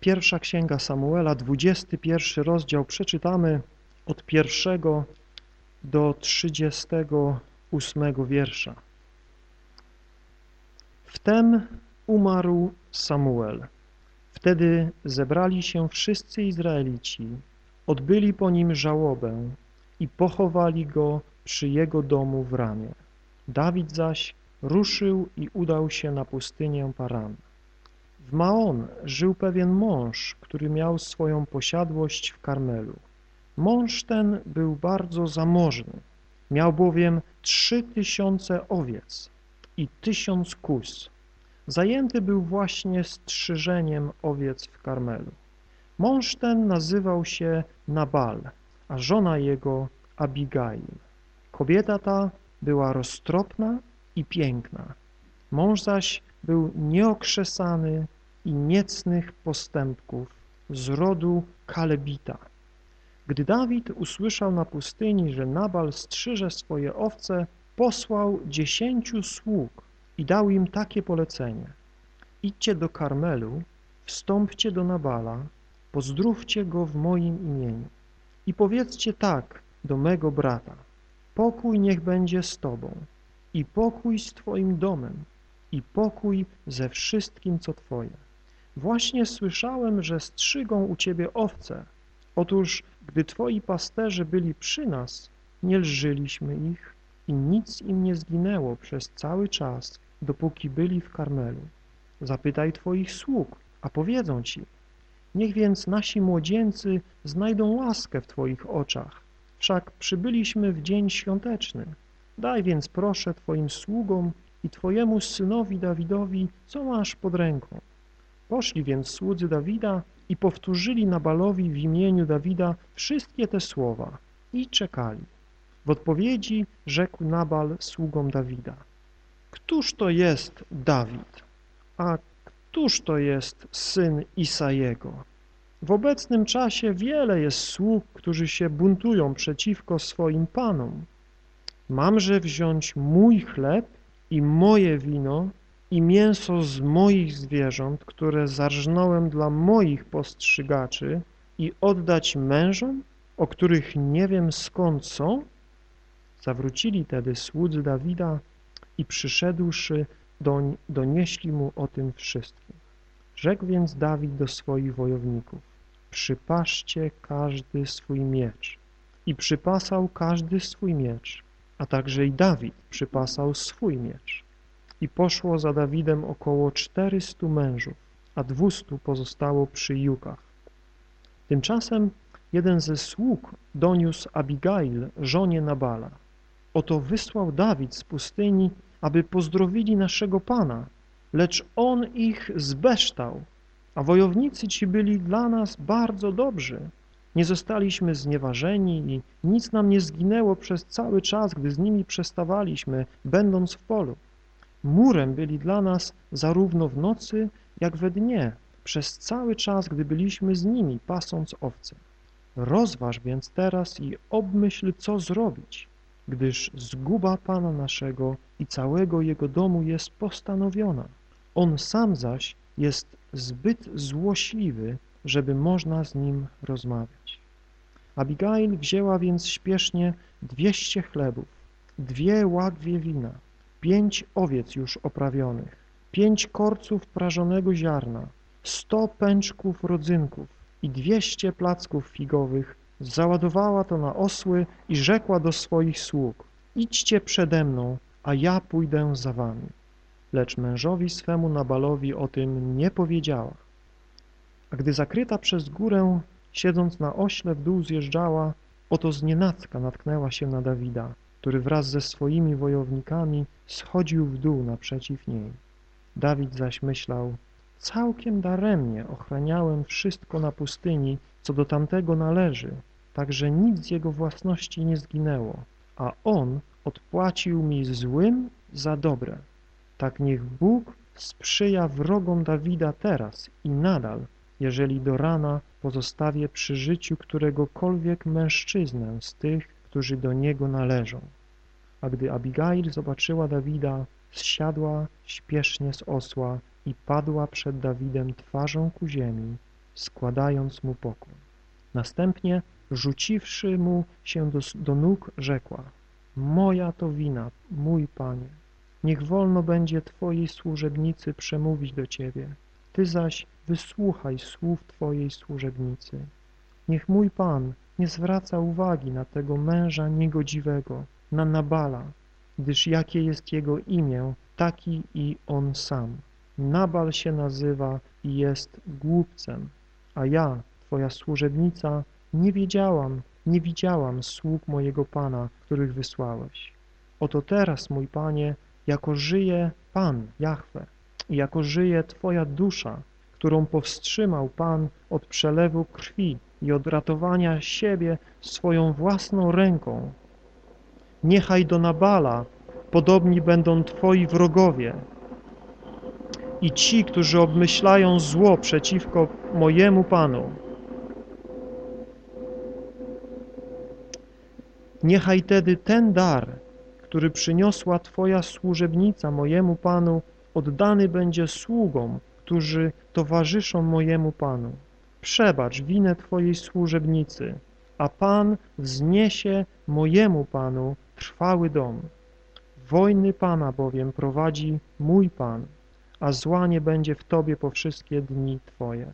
Pierwsza Księga Samuela, 21 rozdział, przeczytamy od pierwszego do 38 wiersza. Wtem umarł Samuel. Wtedy zebrali się wszyscy Izraelici, odbyli po nim żałobę i pochowali go przy jego domu w Ramie. Dawid zaś ruszył i udał się na pustynię Paran. W Maon żył pewien mąż, który miał swoją posiadłość w Karmelu. Mąż ten był bardzo zamożny, miał bowiem trzy tysiące owiec i tysiąc kus. Zajęty był właśnie strzyżeniem owiec w Karmelu. Mąż ten nazywał się Nabal, a żona jego Abigail. Kobieta ta była roztropna i piękna. Mąż zaś był nieokrzesany i niecnych postępków z rodu Kalebita. Gdy Dawid usłyszał na pustyni, że Nabal strzyże swoje owce, posłał dziesięciu sług i dał im takie polecenie. Idźcie do Karmelu, wstąpcie do Nabala, pozdrówcie go w moim imieniu i powiedzcie tak do mego brata. Pokój niech będzie z tobą i pokój z twoim domem i pokój ze wszystkim, co twoje. Właśnie słyszałem, że strzygą u ciebie owce. Otóż, gdy twoi pasterze byli przy nas, nie lżyliśmy ich i nic im nie zginęło przez cały czas, dopóki byli w Karmelu. Zapytaj twoich sług, a powiedzą ci. Niech więc nasi młodzieńcy znajdą łaskę w twoich oczach. Wszak przybyliśmy w dzień świąteczny. Daj więc proszę twoim sługom i twojemu synowi Dawidowi, co masz pod ręką. Poszli więc słudzy Dawida i powtórzyli Nabalowi w imieniu Dawida wszystkie te słowa i czekali. W odpowiedzi rzekł Nabal sługom Dawida. Któż to jest Dawid? A któż to jest syn Isajego? W obecnym czasie wiele jest sług, którzy się buntują przeciwko swoim panom. Mamże wziąć mój chleb i moje wino i mięso z moich zwierząt, które zarżnąłem dla moich postrzygaczy i oddać mężom, o których nie wiem skąd są? Zawrócili tedy słudzy Dawida i przyszedłszy doń, donieśli mu o tym wszystkim. Rzekł więc Dawid do swoich wojowników, przypaszcie każdy swój miecz. I przypasał każdy swój miecz, a także i Dawid przypasał swój miecz. I poszło za Dawidem około czterystu mężów, a dwustu pozostało przy jukach. Tymczasem jeden ze sług doniósł Abigail, żonie Nabala. Oto wysłał Dawid z pustyni, aby pozdrowili naszego Pana, lecz on ich zbeształ, a wojownicy ci byli dla nas bardzo dobrzy. Nie zostaliśmy znieważeni i nic nam nie zginęło przez cały czas, gdy z nimi przestawaliśmy, będąc w polu. Murem byli dla nas zarówno w nocy, jak we dnie, przez cały czas, gdy byliśmy z nimi, pasąc owce. Rozważ więc teraz i obmyśl, co zrobić, gdyż zguba Pana naszego i całego Jego domu jest postanowiona. On sam zaś jest zbyt złośliwy, żeby można z nim rozmawiać. Abigail wzięła więc śpiesznie dwieście chlebów, dwie łagwie wina, pięć owiec już oprawionych, pięć korców prażonego ziarna, sto pęczków rodzynków i dwieście placków figowych, załadowała to na osły i rzekła do swoich sług, idźcie przede mną, a ja pójdę za wami. Lecz mężowi swemu Nabalowi o tym nie powiedziała. A gdy zakryta przez górę, siedząc na ośle w dół zjeżdżała, oto znienacka natknęła się na Dawida, który wraz ze swoimi wojownikami schodził w dół naprzeciw niej. Dawid zaś myślał, całkiem daremnie ochraniałem wszystko na pustyni, co do tamtego należy, tak że nic z jego własności nie zginęło, a on odpłacił mi złym za dobre. Tak niech Bóg sprzyja wrogom Dawida teraz i nadal, jeżeli do rana pozostawię przy życiu któregokolwiek mężczyznę z tych, którzy do niego należą. A gdy Abigail zobaczyła Dawida, zsiadła śpiesznie z osła i padła przed Dawidem twarzą ku ziemi, składając mu pokłon. Następnie, rzuciwszy mu się do, do nóg, rzekła Moja to wina, mój Panie. Niech wolno będzie Twojej służebnicy przemówić do Ciebie. Ty zaś wysłuchaj słów Twojej służebnicy. Niech mój Pan nie zwraca uwagi na tego męża niegodziwego, na Nabala, gdyż jakie jest jego imię, taki i on sam. Nabal się nazywa i jest głupcem, a ja, Twoja służebnica, nie wiedziałam, nie widziałam sług mojego Pana, których wysłałeś. Oto teraz, mój Panie, jako żyje Pan, Jahwe, i jako żyje Twoja dusza, którą powstrzymał Pan od przelewu krwi i od ratowania siebie swoją własną ręką. Niechaj do Nabala podobni będą Twoi wrogowie i ci, którzy obmyślają zło przeciwko mojemu Panu. Niechaj tedy ten dar, który przyniosła Twoja służebnica mojemu Panu, oddany będzie sługom, którzy towarzyszą mojemu Panu. Przebacz winę Twojej służebnicy, a Pan wzniesie mojemu Panu trwały dom. Wojny Pana bowiem prowadzi mój Pan, a zła nie będzie w Tobie po wszystkie dni Twoje.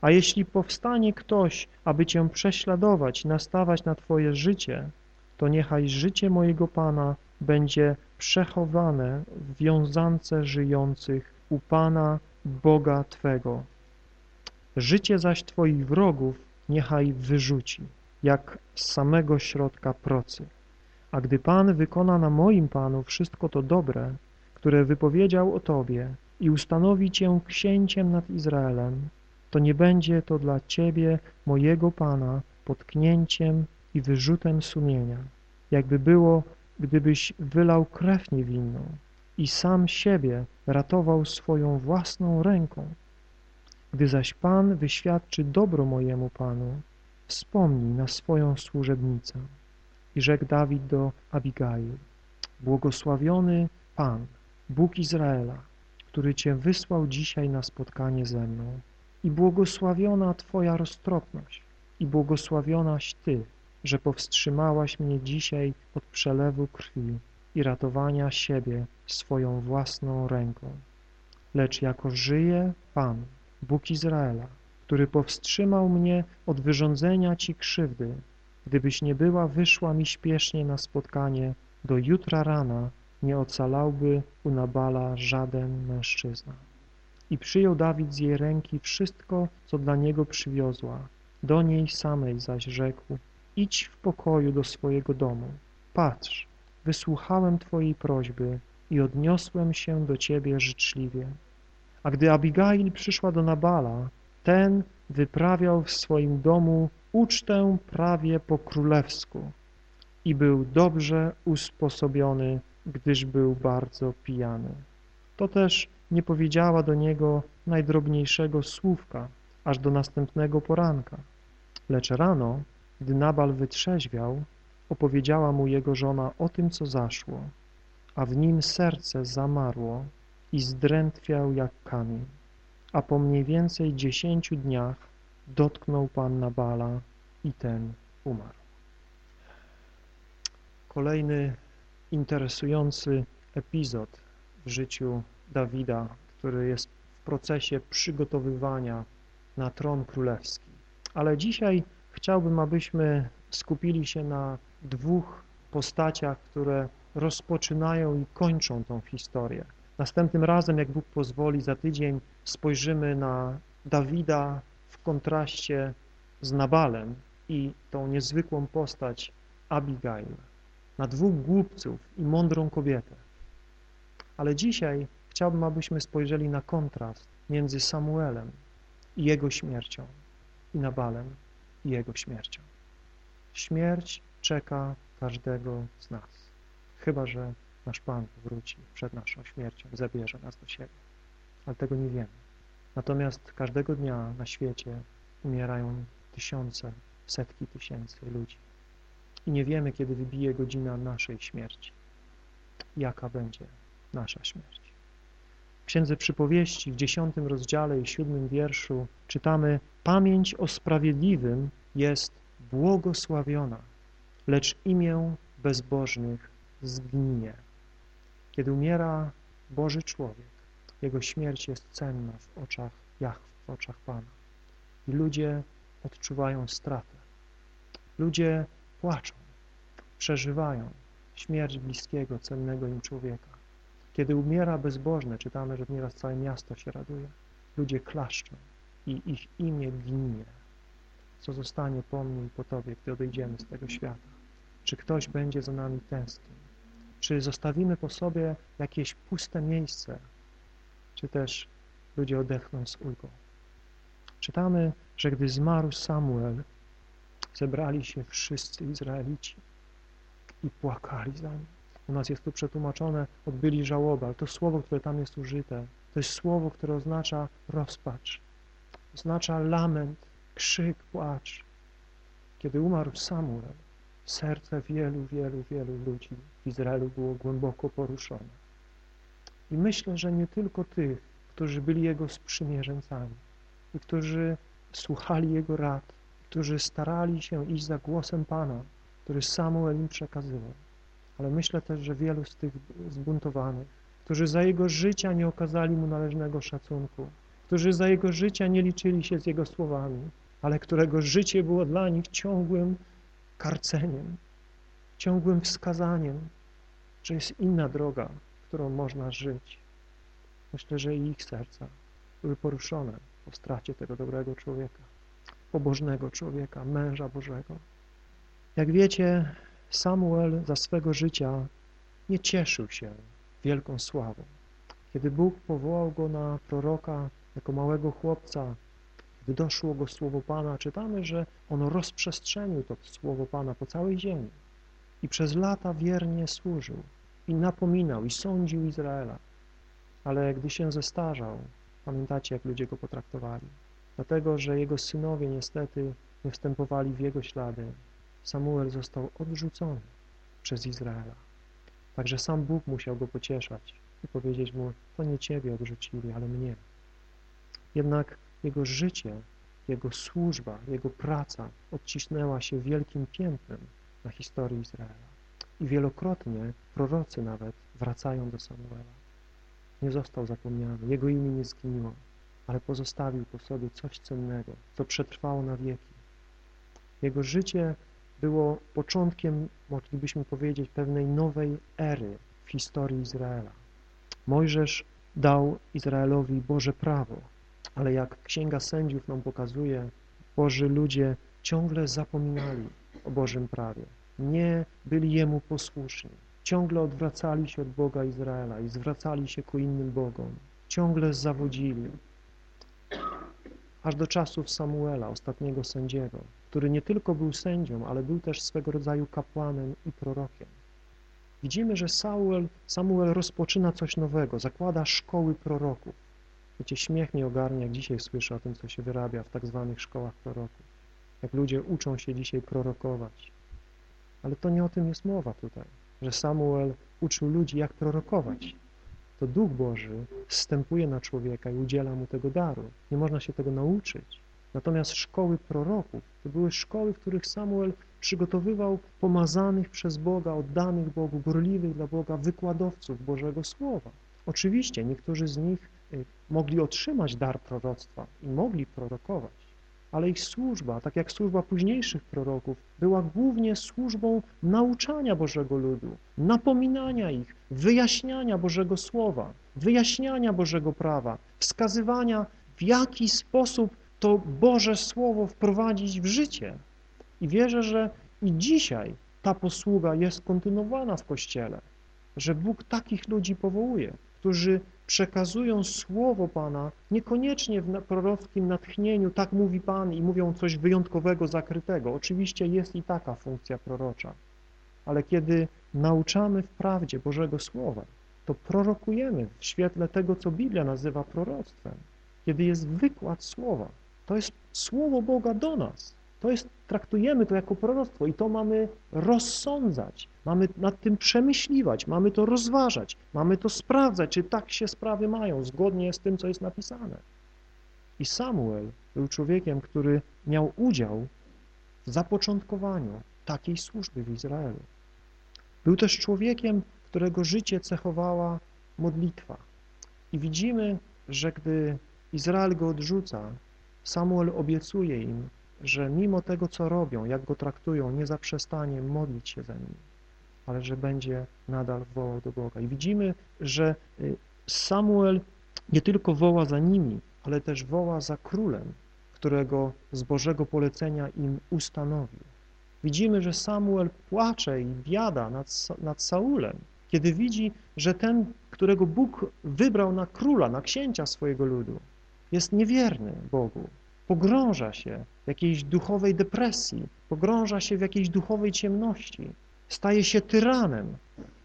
A jeśli powstanie ktoś, aby Cię prześladować, nastawać na Twoje życie, to niechaj życie mojego Pana będzie przechowane w wiązance żyjących u Pana Boga Twego. Życie zaś Twoich wrogów niechaj wyrzuci, jak z samego środka procy. A gdy Pan wykona na moim Panu wszystko to dobre, które wypowiedział o Tobie i ustanowi Cię księciem nad Izraelem, to nie będzie to dla Ciebie, mojego Pana, potknięciem i wyrzutem sumienia, jakby było, gdybyś wylał krew niewinną i sam siebie ratował swoją własną ręką. Gdy zaś Pan wyświadczy dobro mojemu Panu, wspomnij na swoją służebnicę. I rzekł Dawid do Abigail, błogosławiony Pan, Bóg Izraela, który Cię wysłał dzisiaj na spotkanie ze mną i błogosławiona Twoja roztropność i błogosławionaś Ty, że powstrzymałaś mnie dzisiaj od przelewu krwi i ratowania siebie swoją własną ręką. Lecz jako żyje Pan, Bóg Izraela, który powstrzymał mnie od wyrządzenia Ci krzywdy, gdybyś nie była wyszła mi śpiesznie na spotkanie, do jutra rana nie ocalałby u Nabala żaden mężczyzna. I przyjął Dawid z jej ręki wszystko, co dla niego przywiozła. Do niej samej zaś rzekł, idź w pokoju do swojego domu. Patrz, wysłuchałem Twojej prośby i odniosłem się do Ciebie życzliwie. A gdy Abigail przyszła do Nabala, ten wyprawiał w swoim domu ucztę prawie po królewsku i był dobrze usposobiony, gdyż był bardzo pijany. To też nie powiedziała do niego najdrobniejszego słówka, aż do następnego poranka. Lecz rano, gdy Nabal wytrzeźwiał, opowiedziała mu jego żona o tym, co zaszło, a w nim serce zamarło i zdrętwiał jak kamień. A po mniej więcej dziesięciu dniach dotknął Pan Nabala i ten umarł. Kolejny interesujący epizod w życiu Dawida, który jest w procesie przygotowywania na tron królewski. Ale dzisiaj chciałbym, abyśmy skupili się na dwóch postaciach, które rozpoczynają i kończą tą historię. Następnym razem, jak Bóg pozwoli, za tydzień spojrzymy na Dawida w kontraście z Nabalem i tą niezwykłą postać Abigail, na dwóch głupców i mądrą kobietę. Ale dzisiaj chciałbym, abyśmy spojrzeli na kontrast między Samuelem i jego śmiercią i Nabalem i jego śmiercią. Śmierć czeka każdego z nas, chyba że nasz Pan wróci przed naszą śmiercią, zabierze nas do siebie. Ale tego nie wiemy. Natomiast każdego dnia na świecie umierają tysiące, setki tysięcy ludzi. I nie wiemy, kiedy wybije godzina naszej śmierci. Jaka będzie nasza śmierć. W Księdze Przypowieści w dziesiątym rozdziale i siódmym wierszu czytamy Pamięć o sprawiedliwym jest błogosławiona, lecz imię bezbożnych zginie. Kiedy umiera Boży człowiek, jego śmierć jest cenna w oczach Jach, w oczach Pana. I ludzie odczuwają stratę. Ludzie płaczą, przeżywają śmierć bliskiego, cennego im człowieka. Kiedy umiera bezbożny, czytamy, że nieraz całe miasto się raduje. Ludzie klaszczą i ich imię ginie. Co zostanie po mnie i po Tobie, gdy odejdziemy z tego świata? Czy ktoś będzie za nami tęsknił? Czy zostawimy po sobie jakieś puste miejsce? Czy też ludzie odetchną z ulgą? Czytamy, że gdy zmarł Samuel, zebrali się wszyscy Izraelici i płakali za nim. U nas jest tu przetłumaczone, odbyli żałobę, to słowo, które tam jest użyte, to jest słowo, które oznacza rozpacz, oznacza lament, krzyk, płacz. Kiedy umarł Samuel, serce wielu, wielu, wielu ludzi w Izraelu było głęboko poruszone. I myślę, że nie tylko tych, którzy byli Jego sprzymierzeńcami i którzy słuchali Jego rad, którzy starali się iść za głosem Pana, który Samuel im przekazywał. Ale myślę też, że wielu z tych zbuntowanych, którzy za Jego życia nie okazali Mu należnego szacunku, którzy za Jego życia nie liczyli się z Jego słowami, ale którego życie było dla nich ciągłym karceniem, ciągłym wskazaniem, że jest inna droga, którą można żyć. Myślę, że ich serca były poruszone po stracie tego dobrego człowieka, pobożnego człowieka, męża Bożego. Jak wiecie, Samuel za swego życia nie cieszył się wielką sławą. Kiedy Bóg powołał go na proroka jako małego chłopca, gdy doszło go słowo Pana, czytamy, że on rozprzestrzenił to słowo Pana po całej ziemi i przez lata wiernie służył i napominał i sądził Izraela. Ale gdy się zestarzał, pamiętacie, jak ludzie go potraktowali. Dlatego, że jego synowie niestety nie wstępowali w jego ślady, Samuel został odrzucony przez Izraela. Także sam Bóg musiał go pocieszać i powiedzieć mu, to nie ciebie odrzucili, ale mnie. Jednak jego życie, jego służba, jego praca odcisnęła się wielkim piętnem na historii Izraela. I wielokrotnie prorocy nawet wracają do Samuela. Nie został zapomniany, jego imię nie zginęło, ale pozostawił po sobie coś cennego, co przetrwało na wieki. Jego życie było początkiem, moglibyśmy powiedzieć, pewnej nowej ery w historii Izraela. Mojżesz dał Izraelowi Boże prawo, ale jak Księga Sędziów nam pokazuje, Boży ludzie ciągle zapominali o Bożym prawie, nie byli Jemu posłuszni, ciągle odwracali się od Boga Izraela i zwracali się ku innym Bogom, ciągle zawodzili, aż do czasów Samuela, ostatniego sędziego, który nie tylko był sędzią, ale był też swego rodzaju kapłanem i prorokiem. Widzimy, że Samuel, Samuel rozpoczyna coś nowego, zakłada szkoły proroków. Wiecie, śmiech mnie ogarnia, jak dzisiaj słyszę o tym, co się wyrabia w tak zwanych szkołach proroków. Jak ludzie uczą się dzisiaj prorokować. Ale to nie o tym jest mowa tutaj, że Samuel uczył ludzi, jak prorokować. To Duch Boży wstępuje na człowieka i udziela mu tego daru. Nie można się tego nauczyć. Natomiast szkoły proroków to były szkoły, w których Samuel przygotowywał pomazanych przez Boga, oddanych Bogu, gorliwych dla Boga wykładowców Bożego Słowa. Oczywiście niektórzy z nich mogli otrzymać dar proroctwa i mogli prorokować, ale ich służba, tak jak służba późniejszych proroków, była głównie służbą nauczania Bożego ludu, napominania ich, wyjaśniania Bożego Słowa, wyjaśniania Bożego prawa, wskazywania, w jaki sposób to Boże Słowo wprowadzić w życie. I wierzę, że i dzisiaj ta posługa jest kontynuowana w Kościele, że Bóg takich ludzi powołuje, którzy przekazują Słowo Pana niekoniecznie w prorockim natchnieniu, tak mówi Pan i mówią coś wyjątkowego, zakrytego. Oczywiście jest i taka funkcja prorocza, ale kiedy nauczamy w prawdzie Bożego Słowa, to prorokujemy w świetle tego, co Biblia nazywa proroctwem. Kiedy jest wykład Słowa, to jest Słowo Boga do nas. To jest, traktujemy to jako proroctwo i to mamy rozsądzać, mamy nad tym przemyśliwać, mamy to rozważać, mamy to sprawdzać, czy tak się sprawy mają, zgodnie z tym, co jest napisane. I Samuel był człowiekiem, który miał udział w zapoczątkowaniu takiej służby w Izraelu. Był też człowiekiem, którego życie cechowała modlitwa. I widzimy, że gdy Izrael go odrzuca, Samuel obiecuje im, że mimo tego, co robią, jak go traktują, nie zaprzestanie modlić się za nimi, ale że będzie nadal wołał do Boga. I widzimy, że y, Samuel nie tylko woła za nimi, ale też woła za królem, którego z Bożego polecenia im ustanowił. Widzimy, że Samuel płacze i biada nad, nad Saulem, kiedy widzi, że ten, którego Bóg wybrał na króla, na księcia swojego ludu, jest niewierny Bogu, pogrąża się w jakiejś duchowej depresji, pogrąża się w jakiejś duchowej ciemności, staje się tyranem,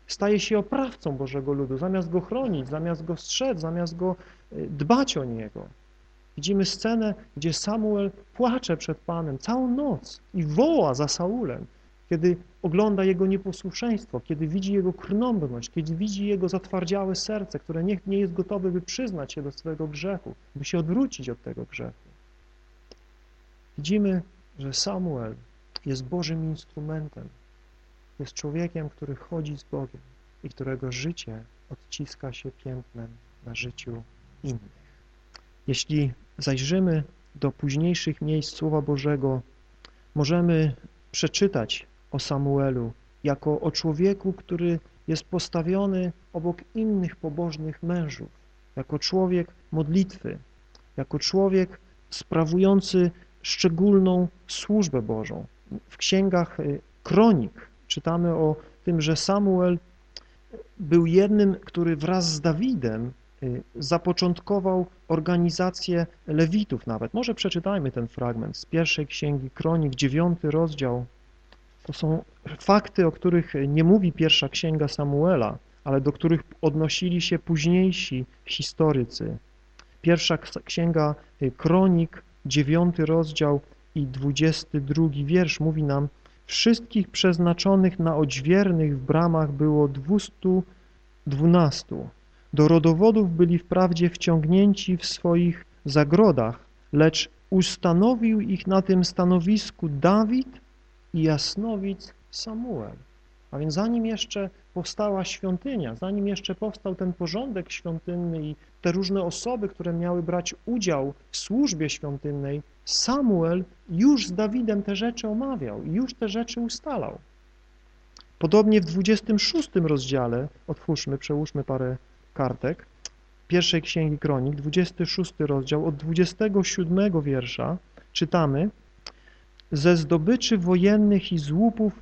staje się oprawcą Bożego ludu, zamiast go chronić, zamiast go strzec, zamiast go y, dbać o niego. Widzimy scenę, gdzie Samuel płacze przed Panem całą noc i woła za Saulem, kiedy ogląda jego nieposłuszeństwo, kiedy widzi jego krnąbrność, kiedy widzi jego zatwardziałe serce, które nie, nie jest gotowe, by przyznać się do swojego grzechu, by się odwrócić od tego grzechu. Widzimy, że Samuel jest Bożym instrumentem, jest człowiekiem, który chodzi z Bogiem i którego życie odciska się piętnem na życiu innych. Jeśli zajrzymy do późniejszych miejsc Słowa Bożego, możemy przeczytać o Samuelu jako o człowieku, który jest postawiony obok innych pobożnych mężów, jako człowiek modlitwy, jako człowiek sprawujący szczególną służbę Bożą. W księgach y, kronik czytamy o tym, że Samuel był jednym, który wraz z Dawidem y, zapoczątkował organizację Lewitów nawet. Może przeczytajmy ten fragment z pierwszej księgi Kronik, dziewiąty rozdział. To są fakty, o których nie mówi pierwsza księga Samuela, ale do których odnosili się późniejsi historycy. Pierwsza księga y, Kronik, dziewiąty rozdział i dwudziesty drugi wiersz mówi nam, Wszystkich przeznaczonych na odźwiernych w bramach było dwustu dwunastu. Do rodowodów byli wprawdzie wciągnięci w swoich zagrodach, lecz ustanowił ich na tym stanowisku Dawid i jasnowic Samuel. A więc zanim jeszcze powstała świątynia, zanim jeszcze powstał ten porządek świątynny i te różne osoby, które miały brać udział w służbie świątynnej, Samuel już z Dawidem te rzeczy omawiał i już te rzeczy ustalał. Podobnie w 26 rozdziale, otwórzmy, przełóżmy parę kartek, pierwszej Księgi Kronik, 26 rozdział, od 27 wiersza czytamy Ze zdobyczy wojennych i złupów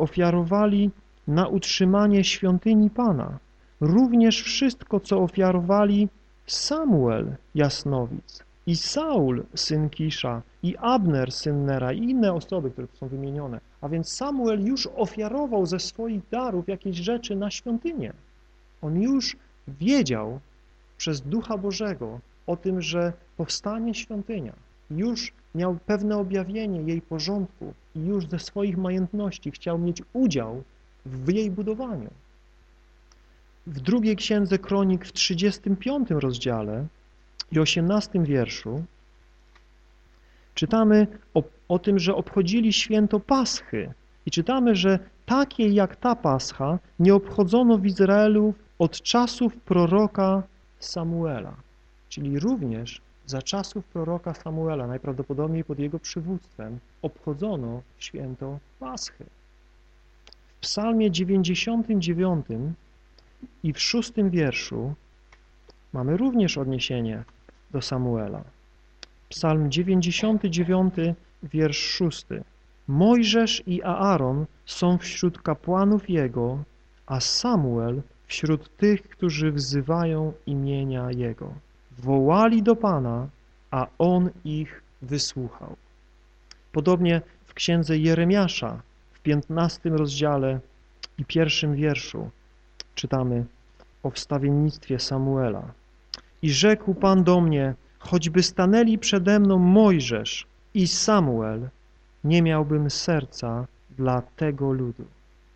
ofiarowali na utrzymanie świątyni Pana, również wszystko, co ofiarowali Samuel Jasnowic i Saul, syn Kisza, i Abner, syn Nera, i inne osoby, które tu są wymienione. A więc Samuel już ofiarował ze swoich darów jakieś rzeczy na świątynię. On już wiedział przez Ducha Bożego o tym, że powstanie świątynia. Już miał pewne objawienie jej porządku i już ze swoich majątności chciał mieć udział w jej budowaniu. W drugiej księdze Kronik w 35 rozdziale i 18 wierszu czytamy o, o tym, że obchodzili święto Paschy i czytamy, że takiej jak ta Pascha nie obchodzono w Izraelu od czasów proroka Samuela, czyli również za czasów proroka Samuela, najprawdopodobniej pod jego przywództwem, obchodzono święto Paschy. W psalmie 99 i w szóstym wierszu mamy również odniesienie do Samuela. Psalm 99, wiersz 6. Mojżesz i Aaron są wśród kapłanów Jego, a Samuel wśród tych, którzy wzywają imienia Jego. Wołali do Pana, a On ich wysłuchał. Podobnie w księdze Jeremiasza w 15 rozdziale i pierwszym wierszu czytamy o wstawiennictwie Samuela. I rzekł Pan do mnie, choćby stanęli przede mną Mojżesz i Samuel, nie miałbym serca dla tego ludu.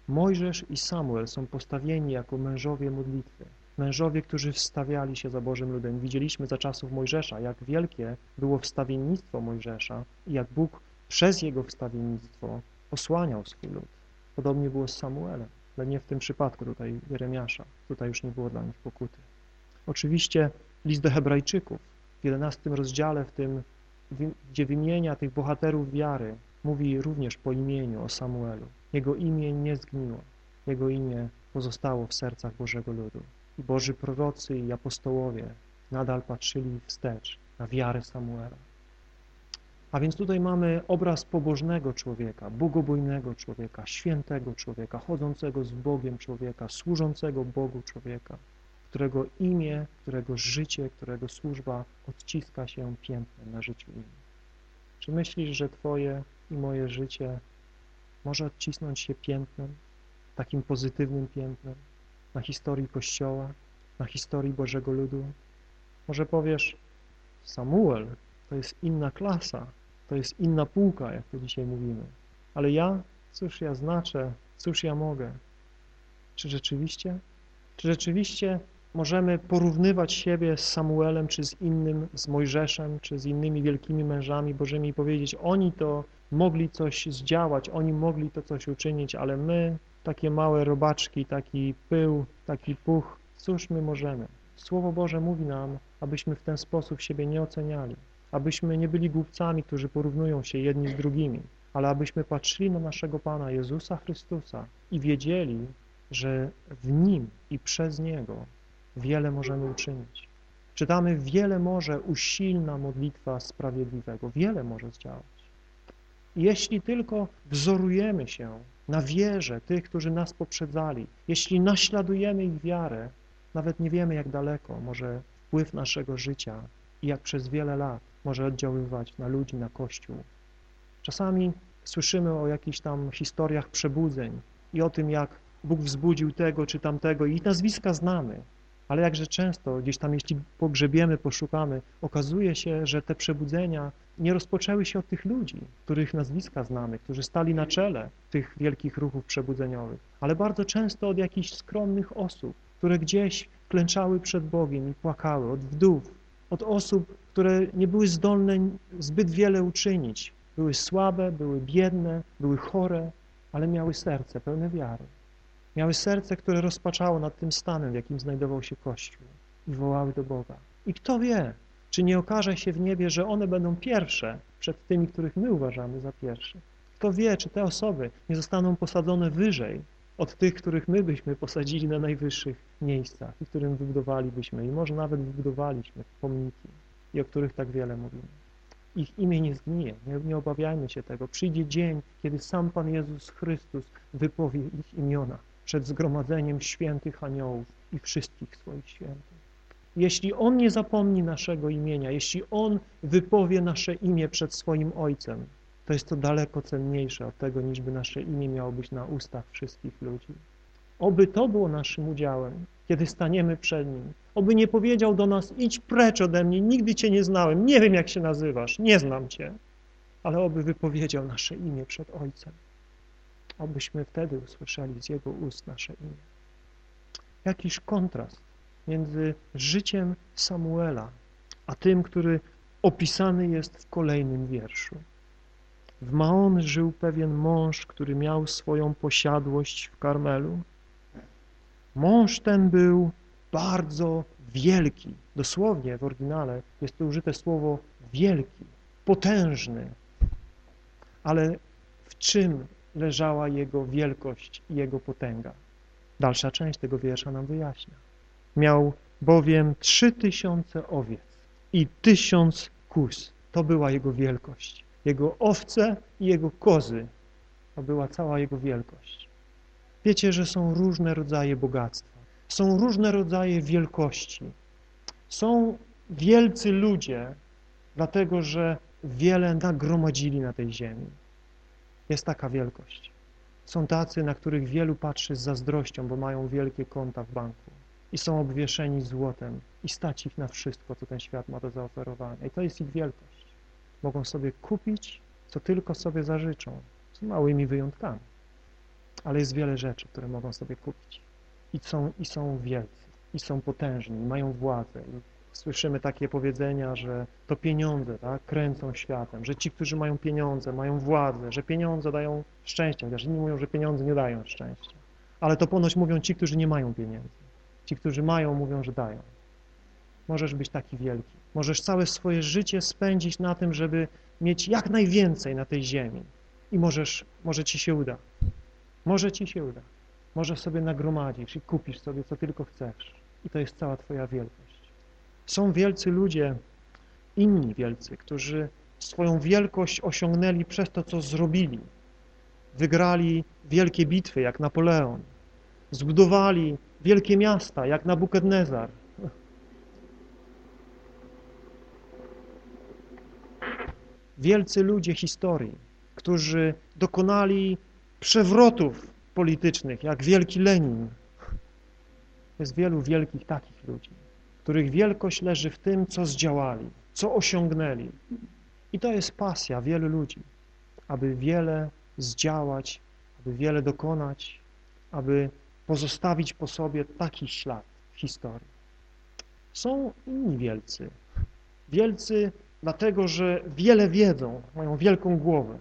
Mojżesz i Samuel są postawieni jako mężowie modlitwy. Mężowie, którzy wstawiali się za Bożym ludem. Widzieliśmy za czasów Mojżesza, jak wielkie było wstawiennictwo Mojżesza i jak Bóg przez jego wstawiennictwo osłaniał swój lud. Podobnie było z Samuelem, ale nie w tym przypadku tutaj Jeremiasza. Tutaj już nie było dla nich pokuty. Oczywiście list do hebrajczyków w 11 rozdziale, w tym, gdzie wymienia tych bohaterów wiary, mówi również po imieniu o Samuelu. Jego imię nie zgniło, jego imię pozostało w sercach Bożego ludu. Boży prorocy i apostołowie nadal patrzyli wstecz na wiarę Samuela. A więc tutaj mamy obraz pobożnego człowieka, bogobojnego człowieka, świętego człowieka, chodzącego z Bogiem człowieka, służącego Bogu człowieka, którego imię, którego życie, którego służba odciska się piętnem na życiu innych. Czy myślisz, że Twoje i moje życie może odcisnąć się piętnem, takim pozytywnym piętnem na historii Kościoła, na historii Bożego Ludu? Może powiesz, Samuel to jest inna klasa, to jest inna półka, jak to dzisiaj mówimy. Ale ja, cóż ja znaczę, cóż ja mogę? Czy rzeczywiście? Czy rzeczywiście możemy porównywać siebie z Samuelem, czy z innym, z Mojżeszem, czy z innymi wielkimi mężami Bożymi i powiedzieć, oni to mogli coś zdziałać, oni mogli to coś uczynić, ale my, takie małe robaczki, taki pył, taki puch, cóż my możemy? Słowo Boże mówi nam, abyśmy w ten sposób siebie nie oceniali, abyśmy nie byli głupcami, którzy porównują się jedni z drugimi, ale abyśmy patrzyli na naszego Pana Jezusa Chrystusa i wiedzieli, że w Nim i przez Niego wiele możemy uczynić. Czytamy, wiele może usilna modlitwa sprawiedliwego, wiele może zdziałać. Jeśli tylko wzorujemy się na wierze tych, którzy nas poprzedzali, jeśli naśladujemy ich wiarę, nawet nie wiemy, jak daleko może wpływ naszego życia i jak przez wiele lat może oddziaływać na ludzi, na Kościół. Czasami słyszymy o jakichś tam historiach przebudzeń i o tym, jak Bóg wzbudził tego czy tamtego i nazwiska znamy, ale jakże często gdzieś tam, jeśli pogrzebiemy, poszukamy, okazuje się, że te przebudzenia nie rozpoczęły się od tych ludzi, których nazwiska znamy, którzy stali na czele tych wielkich ruchów przebudzeniowych, ale bardzo często od jakichś skromnych osób, które gdzieś klęczały przed Bogiem i płakały, od wdów, od osób, które nie były zdolne zbyt wiele uczynić. Były słabe, były biedne, były chore, ale miały serce pełne wiary. Miały serce, które rozpaczało nad tym stanem, w jakim znajdował się Kościół i wołały do Boga. I kto wie, czy nie okaże się w niebie, że one będą pierwsze przed tymi, których my uważamy za pierwsze. Kto wie, czy te osoby nie zostaną posadzone wyżej od tych, których my byśmy posadzili na najwyższych miejscach i którym wybudowalibyśmy i może nawet wybudowaliśmy pomniki i o których tak wiele mówimy. Ich imię nie zgnije, nie, nie obawiajmy się tego. Przyjdzie dzień, kiedy sam Pan Jezus Chrystus wypowie ich imiona przed zgromadzeniem świętych aniołów i wszystkich swoich świętych. Jeśli On nie zapomni naszego imienia, jeśli On wypowie nasze imię przed swoim Ojcem, to jest to daleko cenniejsze od tego, niż by nasze imię miało być na ustach wszystkich ludzi. Oby to było naszym udziałem, kiedy staniemy przed Nim. Oby nie powiedział do nas, idź precz ode mnie, nigdy Cię nie znałem, nie wiem jak się nazywasz, nie znam Cię. Ale oby wypowiedział nasze imię przed Ojcem. Obyśmy wtedy usłyszeli z Jego ust nasze imię. Jakiż kontrast między życiem Samuela, a tym, który opisany jest w kolejnym wierszu. W Maon żył pewien mąż, który miał swoją posiadłość w Karmelu. Mąż ten był bardzo wielki. Dosłownie w oryginale jest tu użyte słowo wielki, potężny. Ale w czym leżała jego wielkość i jego potęga? Dalsza część tego wiersza nam wyjaśnia. Miał bowiem trzy tysiące owiec i tysiąc kus. To była jego wielkość. Jego owce i jego kozy. To była cała jego wielkość. Wiecie, że są różne rodzaje bogactwa. Są różne rodzaje wielkości. Są wielcy ludzie, dlatego że wiele nagromadzili na tej ziemi. Jest taka wielkość. Są tacy, na których wielu patrzy z zazdrością, bo mają wielkie konta w banku i są obwieszeni złotem i stać ich na wszystko, co ten świat ma do zaoferowania. I to jest ich wielkość. Mogą sobie kupić, co tylko sobie zażyczą, z małymi wyjątkami. Ale jest wiele rzeczy, które mogą sobie kupić i są, i są wielcy. i są potężni, i mają władzę. I słyszymy takie powiedzenia, że to pieniądze tak, kręcą światem, że ci, którzy mają pieniądze, mają władzę, że pieniądze dają szczęście, chociaż inni mówią, że pieniądze nie dają szczęścia. Ale to ponoć mówią ci, którzy nie mają pieniędzy. Ci, którzy mają, mówią, że dają. Możesz być taki wielki. Możesz całe swoje życie spędzić na tym, żeby mieć jak najwięcej na tej ziemi. I możesz, może ci się uda. Może ci się uda. Możesz sobie nagromadzić i kupisz sobie, co tylko chcesz. I to jest cała twoja wielkość. Są wielcy ludzie, inni wielcy, którzy swoją wielkość osiągnęli przez to, co zrobili. Wygrali wielkie bitwy, jak Napoleon. Zbudowali wielkie miasta, jak Nabukadnezar. Wielcy ludzie historii, którzy dokonali przewrotów politycznych, jak wielki Lenin. Jest wielu wielkich takich ludzi, których wielkość leży w tym, co zdziałali, co osiągnęli. I to jest pasja wielu ludzi, aby wiele zdziałać, aby wiele dokonać, aby pozostawić po sobie taki ślad w historii. Są inni wielcy. Wielcy dlatego, że wiele wiedzą, mają wielką głowę.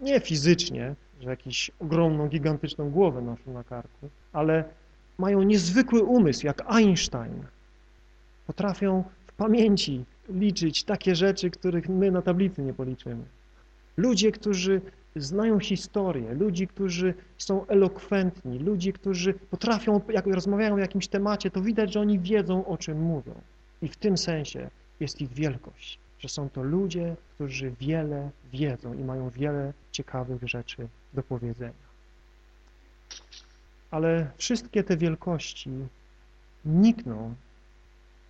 Nie fizycznie, że jakąś ogromną, gigantyczną głowę noszą na karku, ale mają niezwykły umysł, jak Einstein. Potrafią w pamięci liczyć takie rzeczy, których my na tablicy nie policzymy. Ludzie, którzy znają historię, ludzi, którzy są elokwentni, ludzi, którzy potrafią, jak rozmawiają o jakimś temacie, to widać, że oni wiedzą, o czym mówią. I w tym sensie jest ich wielkość, że są to ludzie, którzy wiele wiedzą i mają wiele ciekawych rzeczy do powiedzenia. Ale wszystkie te wielkości nikną,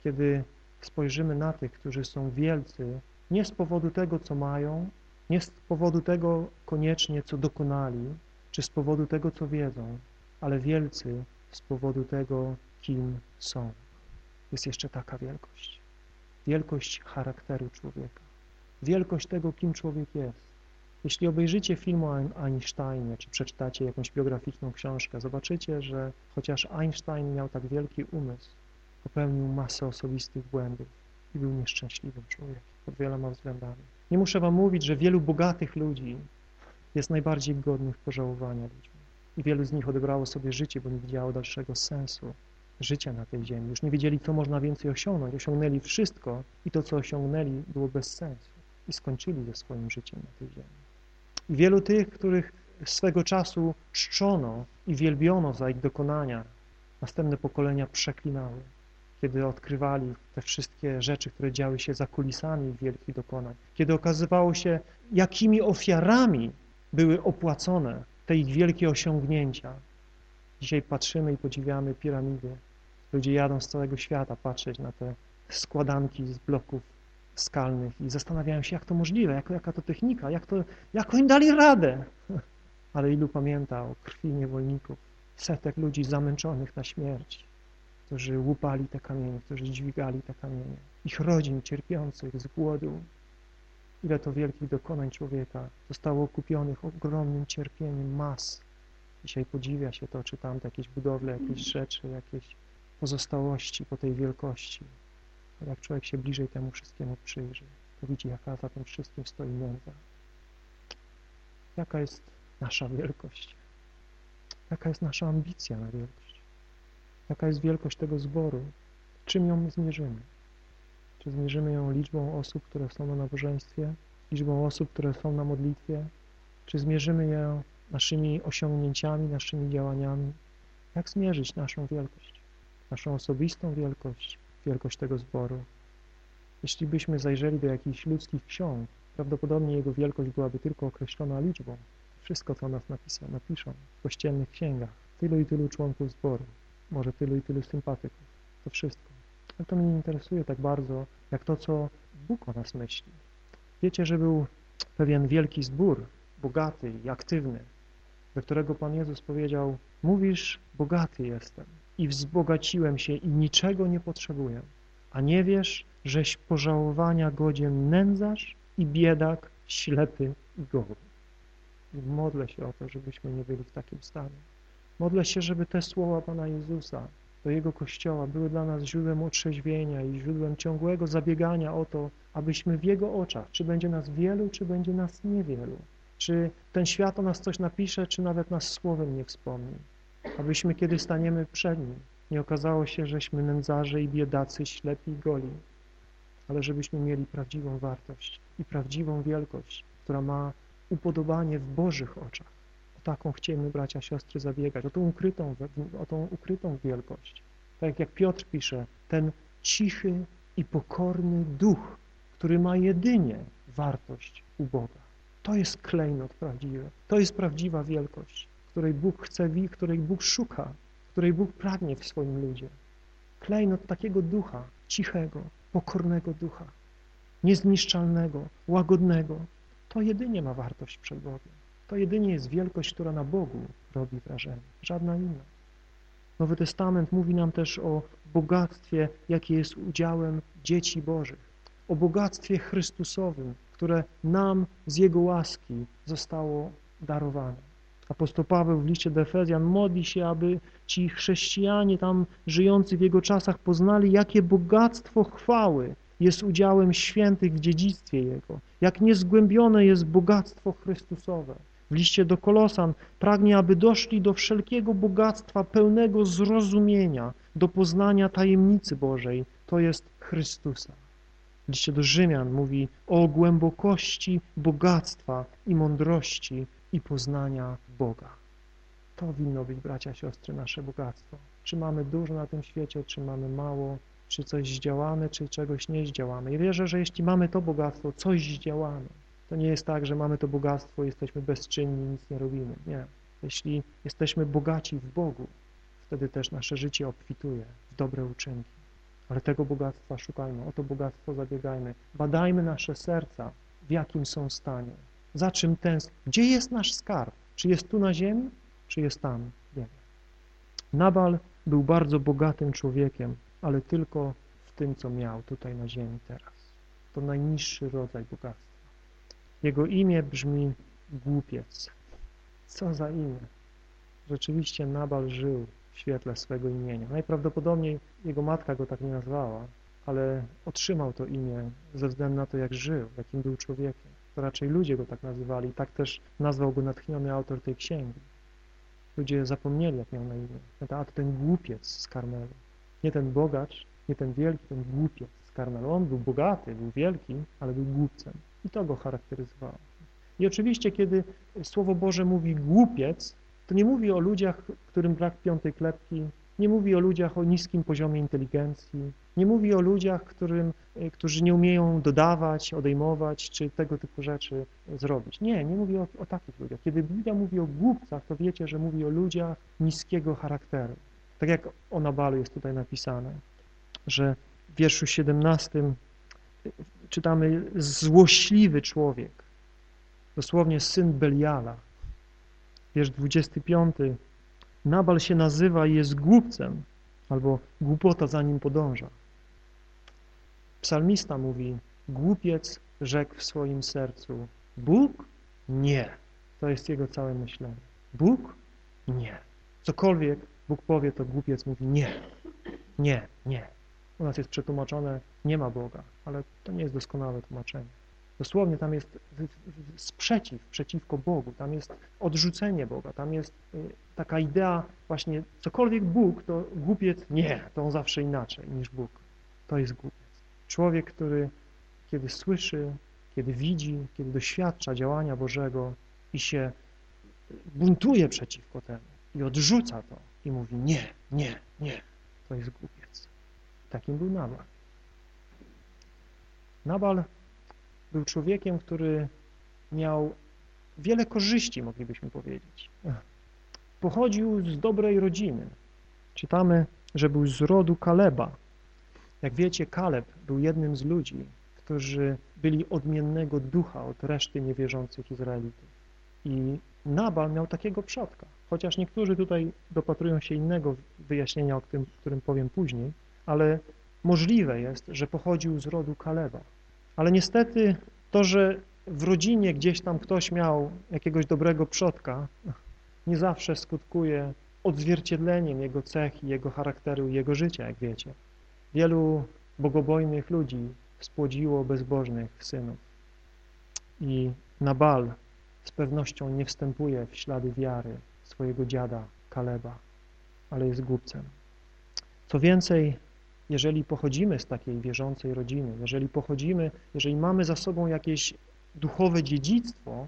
kiedy spojrzymy na tych, którzy są wielcy, nie z powodu tego, co mają, nie z powodu tego koniecznie, co dokonali, czy z powodu tego, co wiedzą, ale wielcy z powodu tego, kim są. Jest jeszcze taka wielkość. Wielkość charakteru człowieka. Wielkość tego, kim człowiek jest. Jeśli obejrzycie film o Einsteinie, czy przeczytacie jakąś biograficzną książkę, zobaczycie, że chociaż Einstein miał tak wielki umysł, popełnił masę osobistych błędów i był nieszczęśliwym człowiekiem pod wieloma względami. Nie muszę wam mówić, że wielu bogatych ludzi jest najbardziej godnych pożałowania ludźmi. I wielu z nich odebrało sobie życie, bo nie widziało dalszego sensu życia na tej ziemi. Już nie wiedzieli, co można więcej osiągnąć. Osiągnęli wszystko i to, co osiągnęli, było bez sensu. I skończyli ze swoim życiem na tej ziemi. I wielu tych, których swego czasu czczono i wielbiono za ich dokonania, następne pokolenia przeklinały kiedy odkrywali te wszystkie rzeczy, które działy się za kulisami wielkich dokonań, kiedy okazywało się, jakimi ofiarami były opłacone te ich wielkie osiągnięcia. Dzisiaj patrzymy i podziwiamy piramidy. Ludzie jadą z całego świata patrzeć na te składanki z bloków skalnych i zastanawiają się, jak to możliwe, jak, jaka to technika, jak, to, jak oni dali radę. Ale ilu pamięta o krwi niewolników, setek ludzi zamęczonych na śmierć, którzy łupali te kamienie, którzy dźwigali te kamienie, ich rodzin cierpiących z głodu. Ile to wielkich dokonań człowieka zostało okupionych ogromnym cierpieniem mas. Dzisiaj podziwia się to, czy tam jakieś budowle, jakieś rzeczy, jakieś pozostałości po tej wielkości. Ale jak człowiek się bliżej temu wszystkiemu przyjrzy, to widzi, jaka za tym wszystkim stoi nędza. Jaka jest nasza wielkość? Jaka jest nasza ambicja na wielkość? Jaka jest wielkość tego zboru? Czym ją zmierzymy? Czy zmierzymy ją liczbą osób, które są na nabożeństwie, liczbą osób, które są na modlitwie? Czy zmierzymy ją naszymi osiągnięciami, naszymi działaniami? Jak zmierzyć naszą wielkość? Naszą osobistą wielkość, wielkość tego zboru? Jeśli byśmy zajrzeli do jakichś ludzkich ksiąg, prawdopodobnie jego wielkość byłaby tylko określona liczbą. Wszystko, co nas napisa, napiszą w kościelnych księgach. Tylu i tylu członków zboru może tylu i tylu sympatyków. To wszystko. Ale to mnie nie interesuje tak bardzo, jak to, co Bóg o nas myśli. Wiecie, że był pewien wielki zbór, bogaty i aktywny, do którego Pan Jezus powiedział, mówisz, bogaty jestem i wzbogaciłem się i niczego nie potrzebuję, a nie wiesz, żeś pożałowania godzien nędzarz i biedak, ślepy i goły. I modlę się o to, żebyśmy nie byli w takim stanie. Modlę się, żeby te słowa Pana Jezusa do Jego Kościoła były dla nas źródłem otrzeźwienia i źródłem ciągłego zabiegania o to, abyśmy w Jego oczach, czy będzie nas wielu, czy będzie nas niewielu, czy ten świat o nas coś napisze, czy nawet nas słowem nie wspomni, abyśmy kiedy staniemy przed Nim, nie okazało się, żeśmy nędzarze i biedacy, ślepi i goli, ale żebyśmy mieli prawdziwą wartość i prawdziwą wielkość, która ma upodobanie w Bożych oczach. Taką chcemy, bracia, siostry, zabiegać, o tą ukrytą, o tą ukrytą wielkość. Tak jak Piotr pisze, ten cichy i pokorny duch, który ma jedynie wartość u Boga. To jest klejnot prawdziwy, to jest prawdziwa wielkość, której Bóg chce, której Bóg szuka, której Bóg pragnie w swoim ludzie. Klejnot takiego ducha, cichego, pokornego ducha, niezniszczalnego, łagodnego, to jedynie ma wartość przed Bogiem. To jedynie jest wielkość, która na Bogu robi wrażenie, żadna inna. Nowy Testament mówi nam też o bogactwie, jakie jest udziałem dzieci Bożych, o bogactwie Chrystusowym, które nam z Jego łaski zostało darowane. Apostoł Paweł w liście do Efezjan modli się, aby ci chrześcijanie tam żyjący w jego czasach poznali, jakie bogactwo chwały jest udziałem świętych w dziedzictwie Jego, jak niezgłębione jest bogactwo Chrystusowe. W liście do Kolosan pragnie, aby doszli do wszelkiego bogactwa pełnego zrozumienia, do poznania tajemnicy Bożej, to jest Chrystusa. W liście do Rzymian mówi o głębokości bogactwa i mądrości i poznania Boga. To winno być, bracia, siostry, nasze bogactwo. Czy mamy dużo na tym świecie, czy mamy mało, czy coś zdziałamy, czy czegoś nie zdziałamy. I wierzę, że jeśli mamy to bogactwo, coś zdziałamy. To nie jest tak, że mamy to bogactwo jesteśmy bezczynni, nic nie robimy. Nie. Jeśli jesteśmy bogaci w Bogu, wtedy też nasze życie obfituje w dobre uczynki. Ale tego bogactwa szukajmy, o to bogactwo zabiegajmy. Badajmy nasze serca, w jakim są stanie. Za czym tęskni? Gdzie jest nasz skarb? Czy jest tu na ziemi, czy jest tam? Nie wiem. Nabal był bardzo bogatym człowiekiem, ale tylko w tym, co miał tutaj na ziemi teraz. To najniższy rodzaj bogactwa. Jego imię brzmi głupiec. Co za imię? Rzeczywiście Nabal żył w świetle swego imienia. Najprawdopodobniej jego matka go tak nie nazwała, ale otrzymał to imię ze względu na to, jak żył, jakim był człowiekiem. To raczej ludzie go tak nazywali. Tak też nazwał go natchniony autor tej księgi. Ludzie zapomnieli, jak miał na imię. A to ten głupiec z Karmelu. Nie ten bogacz, nie ten wielki, ten głupiec z Karmelu. On był bogaty, był wielki, ale był głupcem. I to go charakteryzowało. I oczywiście, kiedy Słowo Boże mówi głupiec, to nie mówi o ludziach, którym brak piątej klepki, nie mówi o ludziach o niskim poziomie inteligencji, nie mówi o ludziach, którym, e, którzy nie umieją dodawać, odejmować, czy tego typu rzeczy zrobić. Nie, nie mówi o, o takich ludziach. Kiedy Biblia mówi o głupcach, to wiecie, że mówi o ludziach niskiego charakteru. Tak jak o Nabalu jest tutaj napisane, że w wierszu 17 czytamy złośliwy człowiek, dosłownie syn Beliala. Wiersz 25 Nabal się nazywa i jest głupcem, albo głupota za nim podąża. Psalmista mówi, głupiec rzekł w swoim sercu, Bóg? Nie. To jest jego całe myślenie. Bóg? Nie. Cokolwiek Bóg powie, to głupiec mówi nie, nie, nie. U nas jest przetłumaczone, nie ma Boga, ale to nie jest doskonałe tłumaczenie. Dosłownie tam jest sprzeciw przeciwko Bogu, tam jest odrzucenie Boga, tam jest y, taka idea właśnie, cokolwiek Bóg, to głupiec nie, to on zawsze inaczej niż Bóg. To jest głupiec. Człowiek, który kiedy słyszy, kiedy widzi, kiedy doświadcza działania Bożego i się buntuje przeciwko temu i odrzuca to i mówi nie, nie, nie, to jest głupiec. Takim był Nabal. Nabal był człowiekiem, który miał wiele korzyści, moglibyśmy powiedzieć. Pochodził z dobrej rodziny. Czytamy, że był z rodu Kaleba. Jak wiecie, Kaleb był jednym z ludzi, którzy byli odmiennego ducha od reszty niewierzących Izraelitów. I Nabal miał takiego przodka. Chociaż niektórzy tutaj dopatrują się innego wyjaśnienia, o którym, którym powiem później, ale możliwe jest, że pochodził z rodu Kaleba. Ale niestety to, że w rodzinie gdzieś tam ktoś miał jakiegoś dobrego przodka, nie zawsze skutkuje odzwierciedleniem Jego cech, Jego charakteru i Jego życia, jak wiecie. Wielu bogobojnych ludzi spłodziło bezbożnych synów. I Nabal z pewnością nie wstępuje w ślady wiary swojego dziada Kaleba, ale jest głupcem. Co więcej, jeżeli pochodzimy z takiej wierzącej rodziny, jeżeli pochodzimy, jeżeli mamy za sobą jakieś duchowe dziedzictwo,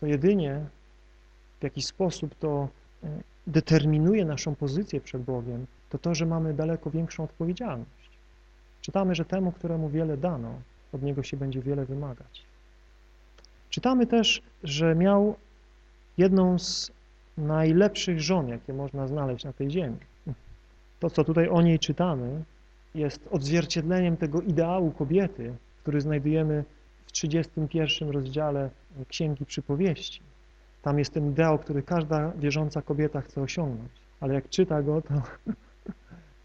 to jedynie w jakiś sposób to e, determinuje naszą pozycję przed Bogiem, to to, że mamy daleko większą odpowiedzialność. Czytamy, że temu, któremu wiele dano, od niego się będzie wiele wymagać. Czytamy też, że miał jedną z najlepszych żon, jakie można znaleźć na tej ziemi. To, co tutaj o niej czytamy, jest odzwierciedleniem tego ideału kobiety, który znajdujemy w 31 rozdziale Księgi Przypowieści. Tam jest ten ideał, który każda wierząca kobieta chce osiągnąć. Ale jak czyta go, to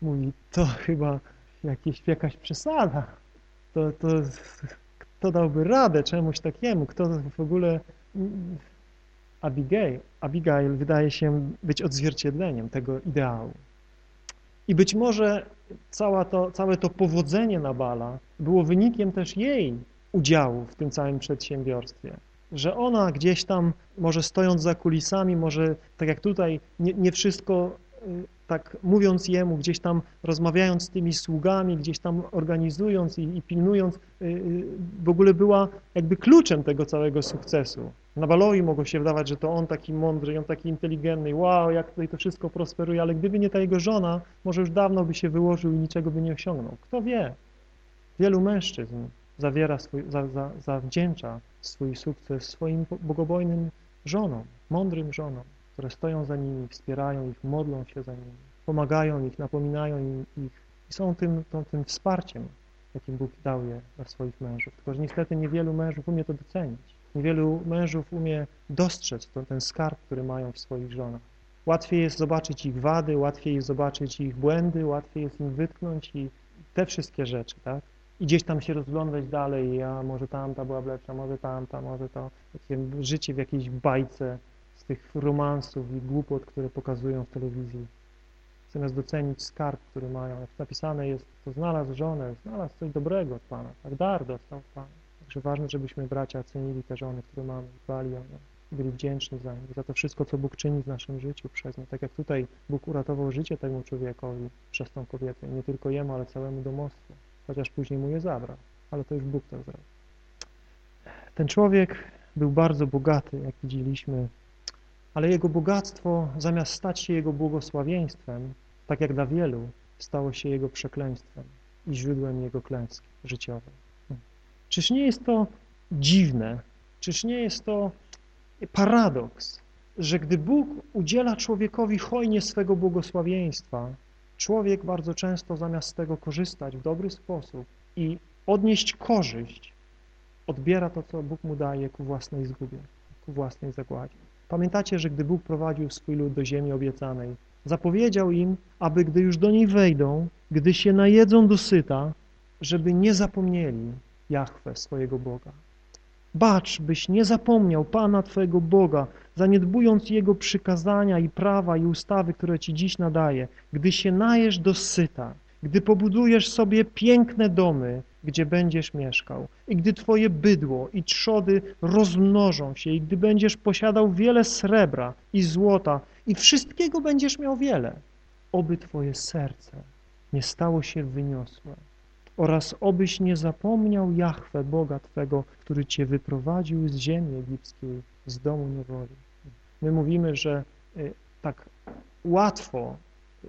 mówi, to chyba jakieś, jakaś przesada. To, to kto dałby radę czemuś takiemu? Kto w ogóle... Abigail, Abigail wydaje się być odzwierciedleniem tego ideału. I być może cała to, całe to powodzenie Nabala było wynikiem też jej udziału w tym całym przedsiębiorstwie. Że ona gdzieś tam, może stojąc za kulisami, może tak jak tutaj, nie, nie wszystko y, tak mówiąc jemu, gdzieś tam rozmawiając z tymi sługami, gdzieś tam organizując i, i pilnując, y, y, w ogóle była jakby kluczem tego całego sukcesu. Nabalowi mogło się wydawać, że to on taki mądry, on taki inteligentny, wow, jak tutaj to wszystko prosperuje, ale gdyby nie ta jego żona, może już dawno by się wyłożył i niczego by nie osiągnął. Kto wie? Wielu mężczyzn zawiera swój, za, za, zawdzięcza swój sukces swoim bogobojnym żonom, mądrym żonom, które stoją za nimi, wspierają ich, modlą się za nimi, pomagają ich, napominają im ich i są tym, tym wsparciem, jakim Bóg dał je dla swoich mężów. Tylko, że niestety niewielu mężów umie to docenić. Niewielu mężów umie dostrzec to, ten skarb, który mają w swoich żonach. Łatwiej jest zobaczyć ich wady, łatwiej jest zobaczyć ich błędy, łatwiej jest im wytknąć i te wszystkie rzeczy, tak? I gdzieś tam się rozglądać dalej, a może tamta była lepsza, może tamta, może to życie w jakiejś bajce tych romansów i głupot, które pokazują w telewizji. Zamiast docenić skarb, który mają. Jak napisane jest, to znalazł żonę, znalazł coś dobrego od Pana, tak dar dostał od. Także ważne, żebyśmy bracia cenili te żony, które mamy, dbali o nie, byli wdzięczni za nie, za to wszystko, co Bóg czyni w naszym życiu przez nie. Tak jak tutaj Bóg uratował życie temu człowiekowi przez tą kobietę. Nie tylko jemu, ale całemu domostwu. Chociaż później mu je zabrał. Ale to już Bóg to zrobił. Ten człowiek był bardzo bogaty, jak widzieliśmy, ale jego bogactwo, zamiast stać się jego błogosławieństwem, tak jak dla wielu, stało się jego przekleństwem i źródłem jego klęski życiowej. Czyż nie jest to dziwne, czyż nie jest to paradoks, że gdy Bóg udziela człowiekowi hojnie swego błogosławieństwa, człowiek bardzo często zamiast z tego korzystać w dobry sposób i odnieść korzyść, odbiera to, co Bóg mu daje ku własnej zgubie, ku własnej zagładzie. Pamiętacie, że gdy Bóg prowadził swój lud do ziemi obiecanej, zapowiedział im, aby gdy już do niej wejdą, gdy się najedzą dosyta, żeby nie zapomnieli Jahwe, swojego Boga. Bacz, byś nie zapomniał Pana Twojego Boga, zaniedbując Jego przykazania i prawa i ustawy, które Ci dziś nadaje, gdy się najesz dosyta, gdy pobudujesz sobie piękne domy, gdzie będziesz mieszkał i gdy Twoje bydło i trzody rozmnożą się i gdy będziesz posiadał wiele srebra i złota i wszystkiego będziesz miał wiele, oby Twoje serce nie stało się wyniosłe oraz obyś nie zapomniał Jahwe, Boga Twego, który Cię wyprowadził z ziemi egipskiej, z domu niewoli. My mówimy, że y, tak łatwo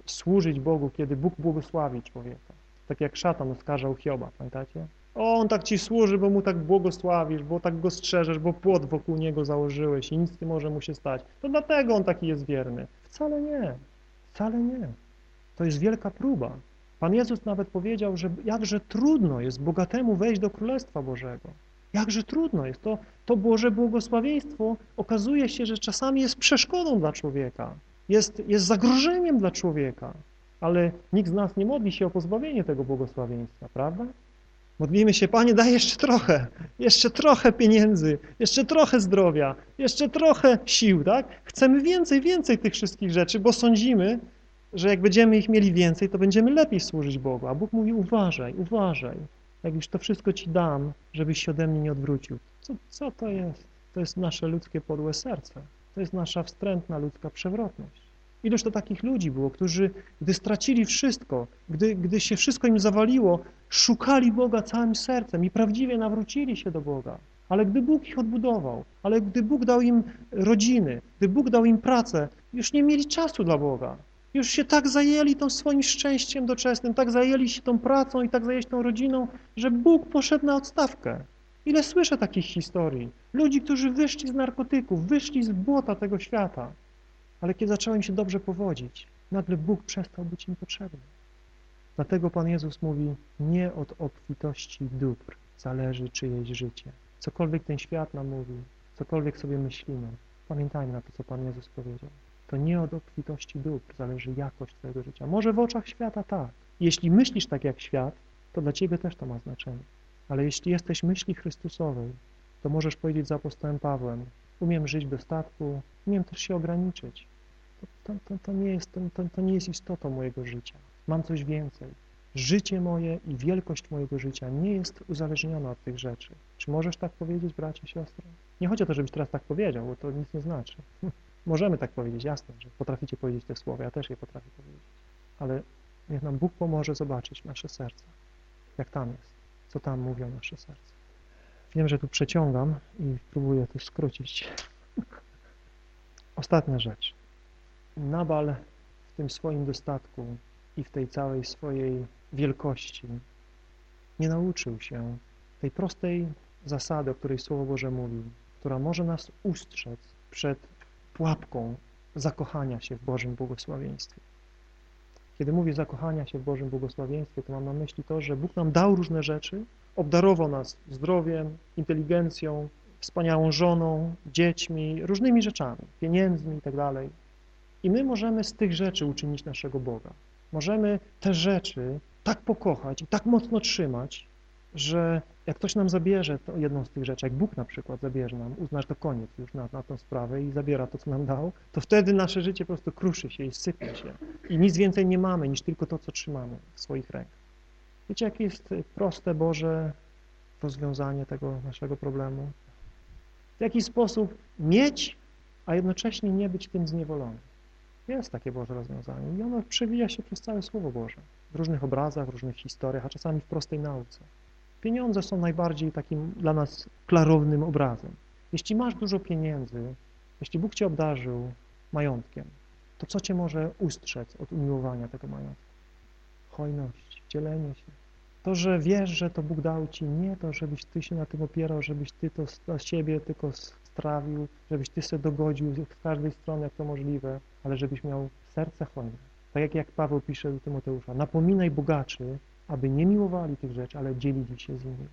służyć Bogu, kiedy Bóg błogosławi człowieka. Tak jak szatan oskarżał Hioba, pamiętacie? O, on tak ci służy, bo mu tak błogosławisz, bo tak go strzeżesz, bo płot wokół niego założyłeś i nic nie może mu się stać. To dlatego on taki jest wierny. Wcale nie. Wcale nie. To jest wielka próba. Pan Jezus nawet powiedział, że jakże trudno jest bogatemu wejść do Królestwa Bożego. Jakże trudno jest. To, to Boże błogosławieństwo okazuje się, że czasami jest przeszkodą dla człowieka, jest, jest zagrożeniem dla człowieka, ale nikt z nas nie modli się o pozbawienie tego błogosławieństwa, prawda? Modlimy się, Panie, daj jeszcze trochę, jeszcze trochę pieniędzy, jeszcze trochę zdrowia, jeszcze trochę sił, tak? Chcemy więcej, więcej tych wszystkich rzeczy, bo sądzimy, że jak będziemy ich mieli więcej, to będziemy lepiej służyć Bogu. A Bóg mówi, uważaj, uważaj, jak już to wszystko Ci dam, żebyś się ode mnie nie odwrócił. Co, co to jest? To jest nasze ludzkie podłe serce. To jest nasza wstrętna ludzka przewrotność. Ilość to takich ludzi było, którzy, gdy stracili wszystko, gdy, gdy się wszystko im zawaliło, szukali Boga całym sercem i prawdziwie nawrócili się do Boga. Ale gdy Bóg ich odbudował, ale gdy Bóg dał im rodziny, gdy Bóg dał im pracę, już nie mieli czasu dla Boga. Już się tak zajęli tą swoim szczęściem doczesnym, tak zajęli się tą pracą i tak zajęli się tą rodziną, że Bóg poszedł na odstawkę. Ile słyszę takich historii? Ludzi, którzy wyszli z narkotyków, wyszli z błota tego świata, ale kiedy zaczęło im się dobrze powodzić, nagle Bóg przestał być im potrzebny. Dlatego Pan Jezus mówi, nie od obfitości dóbr zależy czyjeś życie. Cokolwiek ten świat nam mówi, cokolwiek sobie myślimy, pamiętajmy na to, co Pan Jezus powiedział. To nie od obfitości dóbr zależy jakość Twojego życia. Może w oczach świata tak. Jeśli myślisz tak jak świat, to dla Ciebie też to ma znaczenie. Ale jeśli jesteś myśli Chrystusowej, to możesz powiedzieć za apostołem Pawłem, umiem żyć bez statku, umiem też się ograniczyć. To, to, to, nie jest, to, to nie jest istotą mojego życia. Mam coś więcej. Życie moje i wielkość mojego życia nie jest uzależniona od tych rzeczy. Czy możesz tak powiedzieć, bracie, siostro? Nie chodzi o to, żebyś teraz tak powiedział, bo to nic nie znaczy. Możemy tak powiedzieć, jasne, że potraficie powiedzieć te słowa, ja też je potrafię powiedzieć. Ale niech nam Bóg pomoże zobaczyć nasze serca, jak tam jest, co tam mówią nasze serca. Wiem, że tu przeciągam i próbuję to skrócić. Ostatnia rzecz. Nabal w tym swoim dostatku i w tej całej swojej wielkości nie nauczył się tej prostej zasady, o której Słowo Boże mówi, która może nas ustrzec przed pułapką zakochania się w Bożym błogosławieństwie. Kiedy mówię zakochania się w Bożym błogosławieństwie, to mam na myśli to, że Bóg nam dał różne rzeczy, obdarował nas zdrowiem, inteligencją, wspaniałą żoną, dziećmi, różnymi rzeczami, pieniędzmi itd. I my możemy z tych rzeczy uczynić naszego Boga. Możemy te rzeczy tak pokochać i tak mocno trzymać, że jak ktoś nam zabierze to jedną z tych rzeczy, jak Bóg na przykład zabierze nam, uznasz to koniec już na, na tą sprawę i zabiera to, co nam dał, to wtedy nasze życie po prostu kruszy się i sypie się. I nic więcej nie mamy niż tylko to, co trzymamy w swoich rękach. Wiecie, jakie jest proste Boże rozwiązanie tego naszego problemu? W jaki sposób mieć, a jednocześnie nie być tym zniewolonym. Jest takie Boże rozwiązanie i ono przewija się przez całe Słowo Boże. W różnych obrazach, w różnych historiach, a czasami w prostej nauce. Pieniądze są najbardziej takim dla nas klarownym obrazem. Jeśli masz dużo pieniędzy, jeśli Bóg Cię obdarzył majątkiem, to co Cię może ustrzec od umiłowania tego majątku? Hojność, dzielenie się. To, że wiesz, że to Bóg dał Ci, nie to, żebyś Ty się na tym opierał, żebyś Ty to dla siebie tylko strawił, żebyś Ty sobie dogodził z każdej strony, jak to możliwe, ale żebyś miał serce hojne. Tak jak, jak Paweł pisze do Tymoteusza, napominaj bogaczy, aby nie miłowali tych rzeczy, ale dzielili się z nimi.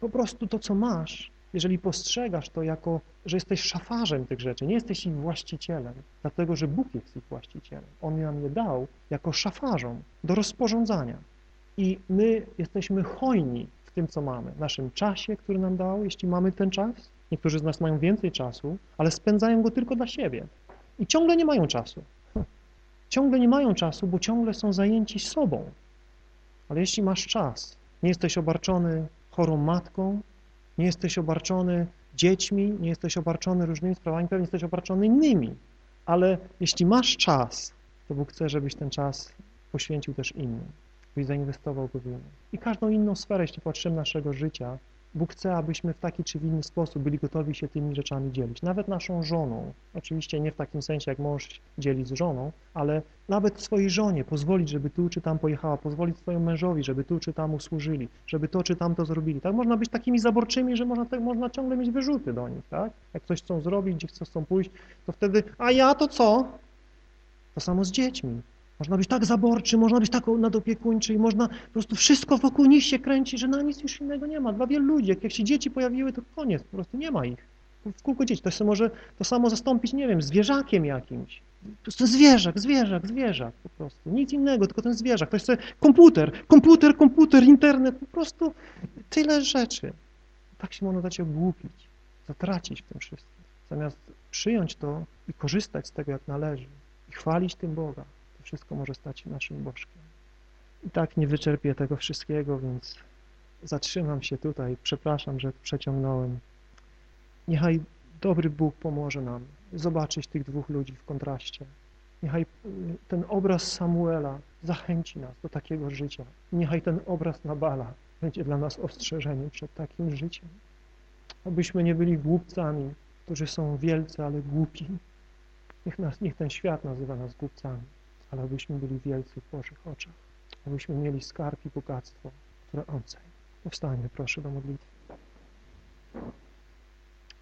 Po prostu to, co masz, jeżeli postrzegasz to jako, że jesteś szafarzem tych rzeczy, nie jesteś ich właścicielem, dlatego, że Bóg jest ich właścicielem. On nam je dał jako szafarzom do rozporządzania. I my jesteśmy hojni w tym, co mamy, naszym czasie, który nam dał, jeśli mamy ten czas. Niektórzy z nas mają więcej czasu, ale spędzają go tylko dla siebie. I ciągle nie mają czasu. Ciągle nie mają czasu, bo ciągle są zajęci sobą. Ale jeśli masz czas, nie jesteś obarczony chorą matką, nie jesteś obarczony dziećmi, nie jesteś obarczony różnymi sprawami, pewnie jesteś obarczony innymi. Ale jeśli masz czas, to Bóg chce, żebyś ten czas poświęcił też innym, byś zainwestował go w innym. I każdą inną sferę, jeśli patrzymy naszego życia, Bóg chce, abyśmy w taki czy w inny sposób byli gotowi się tymi rzeczami dzielić. Nawet naszą żoną. Oczywiście nie w takim sensie, jak mąż dzieli z żoną, ale nawet swojej żonie pozwolić, żeby tu czy tam pojechała, pozwolić swojemu mężowi, żeby tu czy tam usłużyli, żeby to czy tam to zrobili. Tak można być takimi zaborczymi, że można, tak, można ciągle mieć wyrzuty do nich, tak? Jak coś chcą zrobić, gdzie chcą pójść, to wtedy, a ja to co? To samo z dziećmi. Można być tak zaborczy, można być tak nadopiekuńczy i można po prostu wszystko wokół nich się kręci, że na nic już innego nie ma. Dla wielu ludzi, jak, się dzieci pojawiły, to koniec, po prostu nie ma ich. W kółko dzieci. To się może to samo zastąpić, nie wiem, zwierzakiem jakimś. Po prostu zwierzak, zwierzak, zwierzak po prostu. Nic innego, tylko ten zwierzak. To jest komputer, komputer, komputer, internet, po prostu tyle rzeczy. Tak się można dać ogłupić, zatracić w tym wszystkim. Zamiast przyjąć to i korzystać z tego jak należy i chwalić tym Boga, wszystko może stać się naszym bożkiem. I tak nie wyczerpię tego wszystkiego, więc zatrzymam się tutaj. Przepraszam, że przeciągnąłem. Niechaj dobry Bóg pomoże nam zobaczyć tych dwóch ludzi w kontraście. Niechaj y, ten obraz Samuela zachęci nas do takiego życia. Niechaj ten obraz Nabala będzie dla nas ostrzeżeniem przed takim życiem. Abyśmy nie byli głupcami, którzy są wielcy, ale głupi. Niech, nas, niech ten świat nazywa nas głupcami, ale abyśmy byli wielcy w Bożych oczach. Abyśmy mieli skarb i bogactwo, które On ceni. Powstańmy proszę do modlitwy.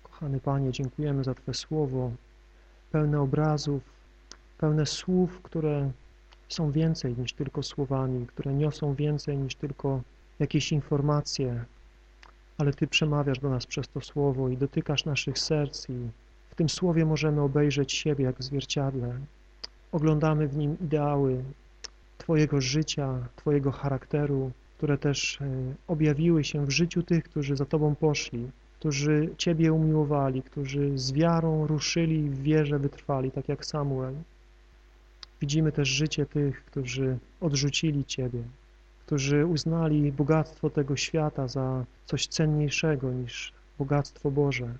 Kochany Panie, dziękujemy za Twoje słowo, pełne obrazów, pełne słów, które są więcej niż tylko słowami, które niosą więcej niż tylko jakieś informacje, ale Ty przemawiasz do nas przez to słowo i dotykasz naszych serc i w tym słowie możemy obejrzeć siebie jak w zwierciadle. Oglądamy w nim ideały Twojego życia, Twojego charakteru, które też e, objawiły się w życiu tych, którzy za Tobą poszli, którzy Ciebie umiłowali, którzy z wiarą ruszyli i w wierze wytrwali, tak jak Samuel. Widzimy też życie tych, którzy odrzucili Ciebie, którzy uznali bogactwo tego świata za coś cenniejszego niż bogactwo Boże,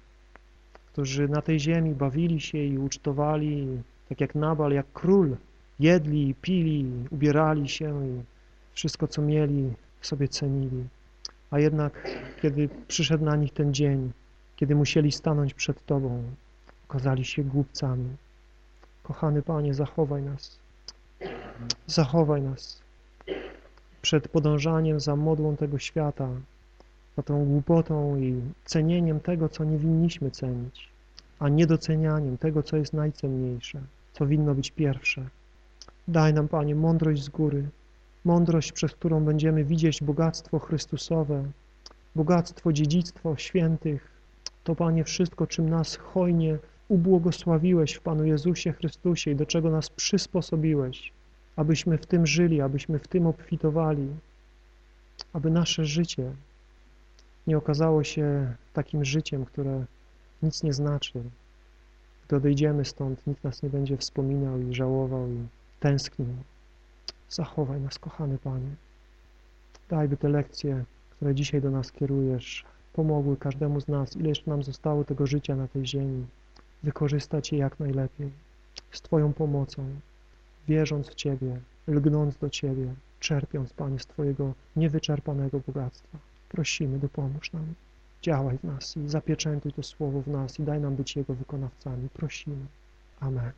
którzy na tej ziemi bawili się i ucztowali, tak jak Nabal, jak król, jedli, pili, ubierali się i wszystko, co mieli, sobie cenili. A jednak, kiedy przyszedł na nich ten dzień, kiedy musieli stanąć przed Tobą, okazali się głupcami. Kochany Panie, zachowaj nas. Zachowaj nas przed podążaniem za modłą tego świata, za tą głupotą i cenieniem tego, co nie winniśmy cenić, a niedocenianiem tego, co jest najcenniejsze, co winno być pierwsze. Daj nam, Panie, mądrość z góry, mądrość, przez którą będziemy widzieć bogactwo Chrystusowe, bogactwo, dziedzictwo świętych, to Panie wszystko, czym nas hojnie ubłogosławiłeś w Panu Jezusie Chrystusie i do czego nas przysposobiłeś, abyśmy w tym żyli, abyśmy w tym obfitowali, aby nasze życie nie okazało się takim życiem, które nic nie znaczy. Gdy odejdziemy stąd, nikt nas nie będzie wspominał i żałował i tęsknił. Zachowaj nas, kochany Panie. Daj, by te lekcje, które dzisiaj do nas kierujesz, pomogły każdemu z nas, ile jeszcze nam zostało tego życia na tej ziemi, wykorzystać je jak najlepiej, z Twoją pomocą, wierząc w Ciebie, lgnąc do Ciebie, czerpiąc, Panie, z Twojego niewyczerpanego bogactwa. Prosimy, dopomóż nam. Działaj w nas i zapieczętuj to słowo w nas i daj nam być Jego wykonawcami. Prosimy. Amen.